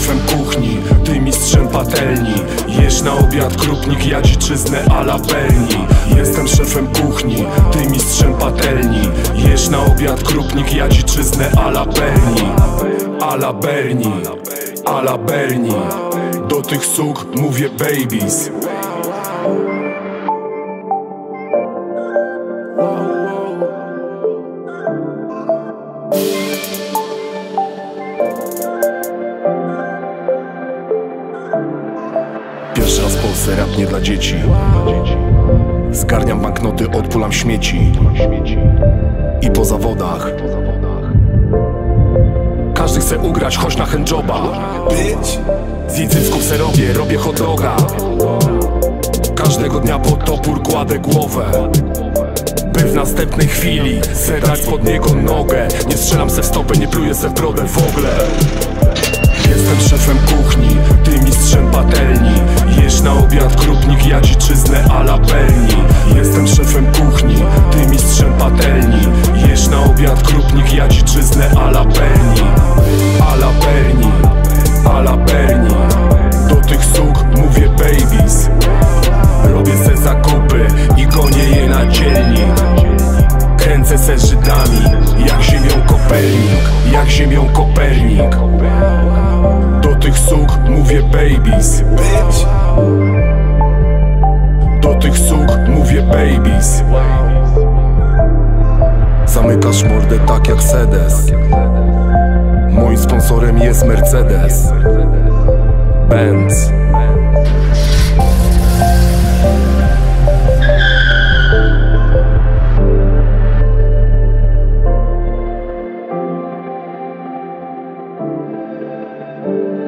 szefem kuchni, ty mistrzem patelni. Jesz na obiad krupnik, ja dziczyznę ala pelni Jestem szefem kuchni, ty mistrzem patelni. Jesz na obiad krupnik, ja dziczyznę ala pelni Ala berni, ala berni. Do tych suk mówię babies. Pierwszy raz w Polsce rap nie dla dzieci. Zgarniam banknoty, odpulam śmieci. I po zawodach. Każdy chce ugrać, choć na handjoba. Z języcków se robię, robię hot doga. Każdego dnia pod topór kładę głowę. By w następnej chwili zerać pod niego nogę. Nie strzelam se w stopę, nie pluję se w brodę w ogóle. Jestem szefem kuchni, ty mistrzem patelni ja dziczyznę a la Berni Jestem szefem kuchni, ty mistrzem patelni. Jesz na obiad krupnik, ja dziczyznę a la Berni A la Berni, a la Berni Do tych suk mówię babies. Robię se zakupy i gonię je na dzielni. Kręcę se Żydami, jak ziemią Kopernik Jak ziemią Kopernik. Do tych suk mówię babies. Do tych babies. Zamykasz mordę tak jak Sedes. Moim sponsorem jest Mercedes. Benz. thank